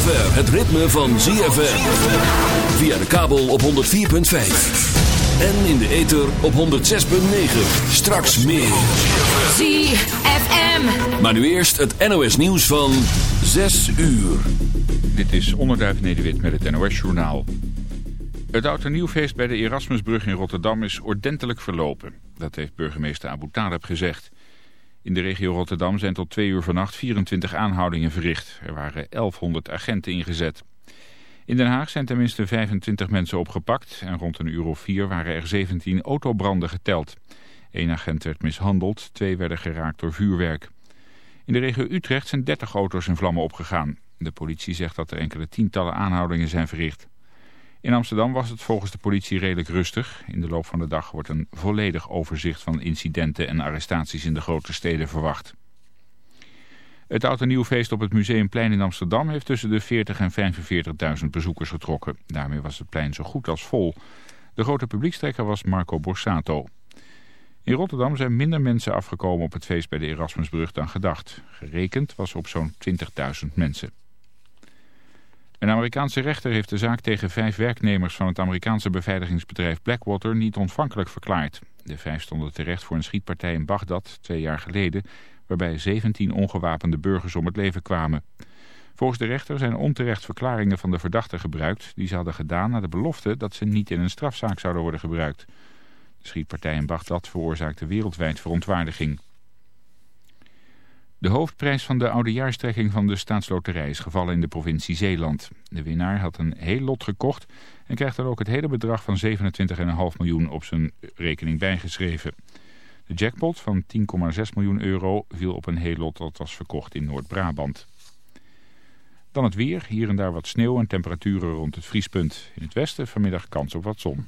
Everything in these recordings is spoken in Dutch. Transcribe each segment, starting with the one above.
zover het ritme van ZFM. Via de kabel op 104.5. En in de ether op 106.9. Straks meer. ZFM. Maar nu eerst het NOS nieuws van 6 uur. Dit is Onderduif Nederwit met het NOS Journaal. Het oud en nieuwfeest bij de Erasmusbrug in Rotterdam is ordentelijk verlopen. Dat heeft burgemeester Abu Taleb gezegd. In de regio Rotterdam zijn tot twee uur vannacht 24 aanhoudingen verricht. Er waren 1100 agenten ingezet. In Den Haag zijn tenminste 25 mensen opgepakt en rond een uur of vier waren er 17 autobranden geteld. Eén agent werd mishandeld, twee werden geraakt door vuurwerk. In de regio Utrecht zijn 30 auto's in vlammen opgegaan. De politie zegt dat er enkele tientallen aanhoudingen zijn verricht. In Amsterdam was het volgens de politie redelijk rustig. In de loop van de dag wordt een volledig overzicht van incidenten en arrestaties in de grote steden verwacht. Het oud en nieuw feest op het Museumplein in Amsterdam heeft tussen de 40 en 45.000 bezoekers getrokken. Daarmee was het plein zo goed als vol. De grote publiekstrekker was Marco Borsato. In Rotterdam zijn minder mensen afgekomen op het feest bij de Erasmusbrug dan gedacht. Gerekend was op zo'n 20.000 mensen. Een Amerikaanse rechter heeft de zaak tegen vijf werknemers van het Amerikaanse beveiligingsbedrijf Blackwater niet ontvankelijk verklaard. De vijf stonden terecht voor een schietpartij in Bagdad twee jaar geleden, waarbij 17 ongewapende burgers om het leven kwamen. Volgens de rechter zijn onterecht verklaringen van de verdachten gebruikt die ze hadden gedaan na de belofte dat ze niet in een strafzaak zouden worden gebruikt. De schietpartij in Bagdad veroorzaakte wereldwijd verontwaardiging. De hoofdprijs van de oudejaarstrekking van de staatsloterij is gevallen in de provincie Zeeland. De winnaar had een heel lot gekocht en krijgt dan ook het hele bedrag van 27,5 miljoen op zijn rekening bijgeschreven. De jackpot van 10,6 miljoen euro viel op een heel lot dat was verkocht in Noord-Brabant. Dan het weer, hier en daar wat sneeuw en temperaturen rond het vriespunt. In het westen vanmiddag kans op wat zon.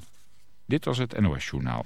Dit was het NOS Journaal.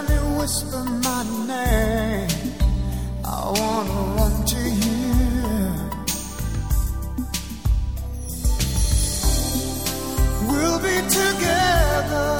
Every whisper my name, I wanna run to you. We'll be together.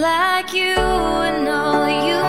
Like you and all you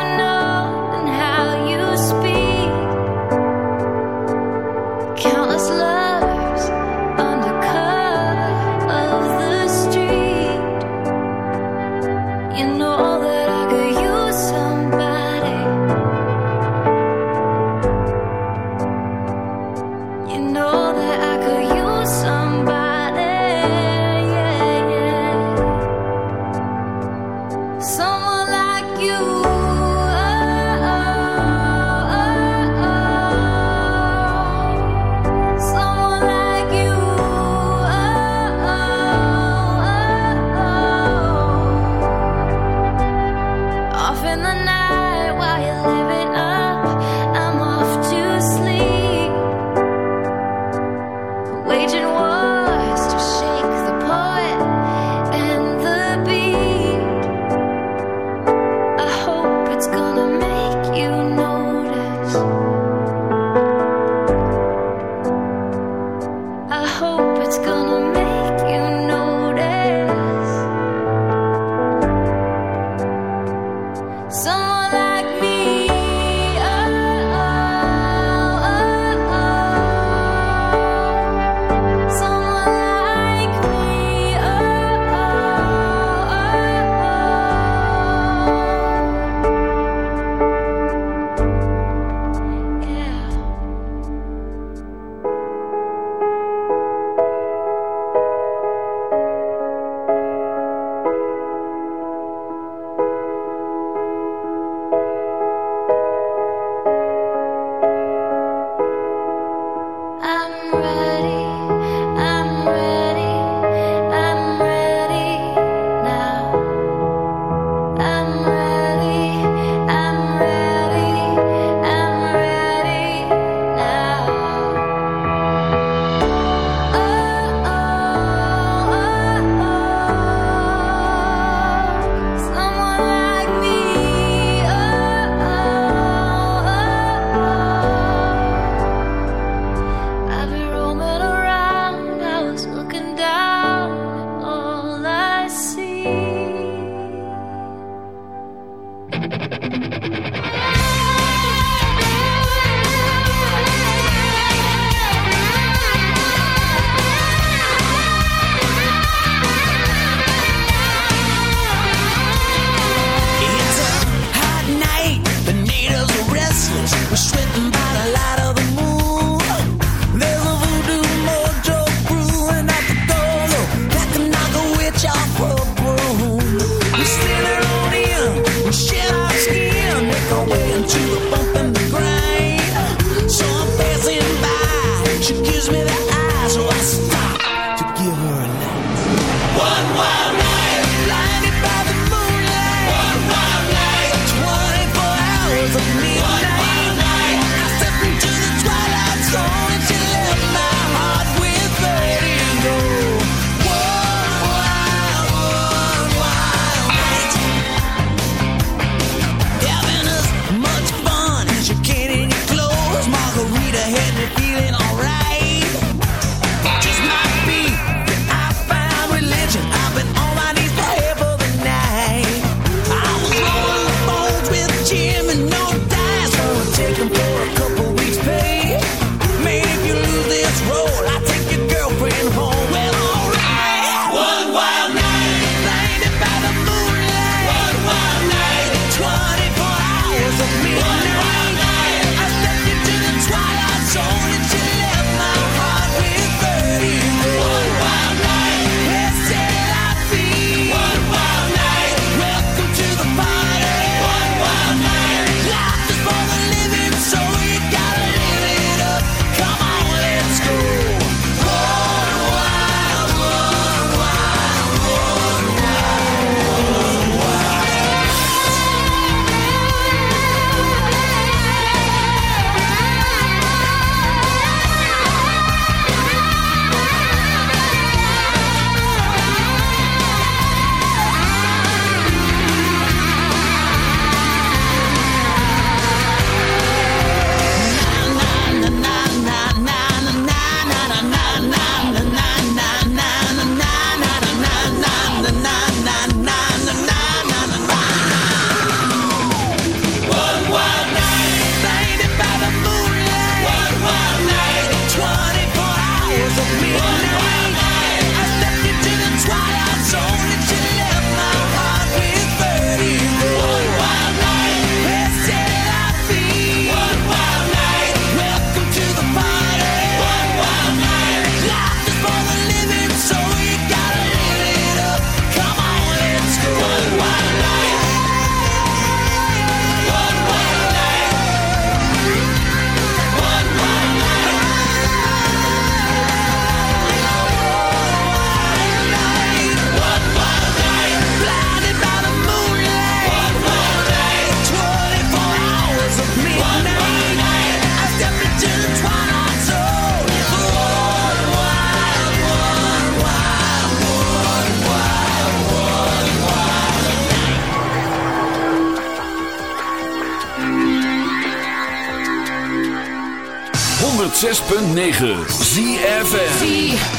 106.9 ZFN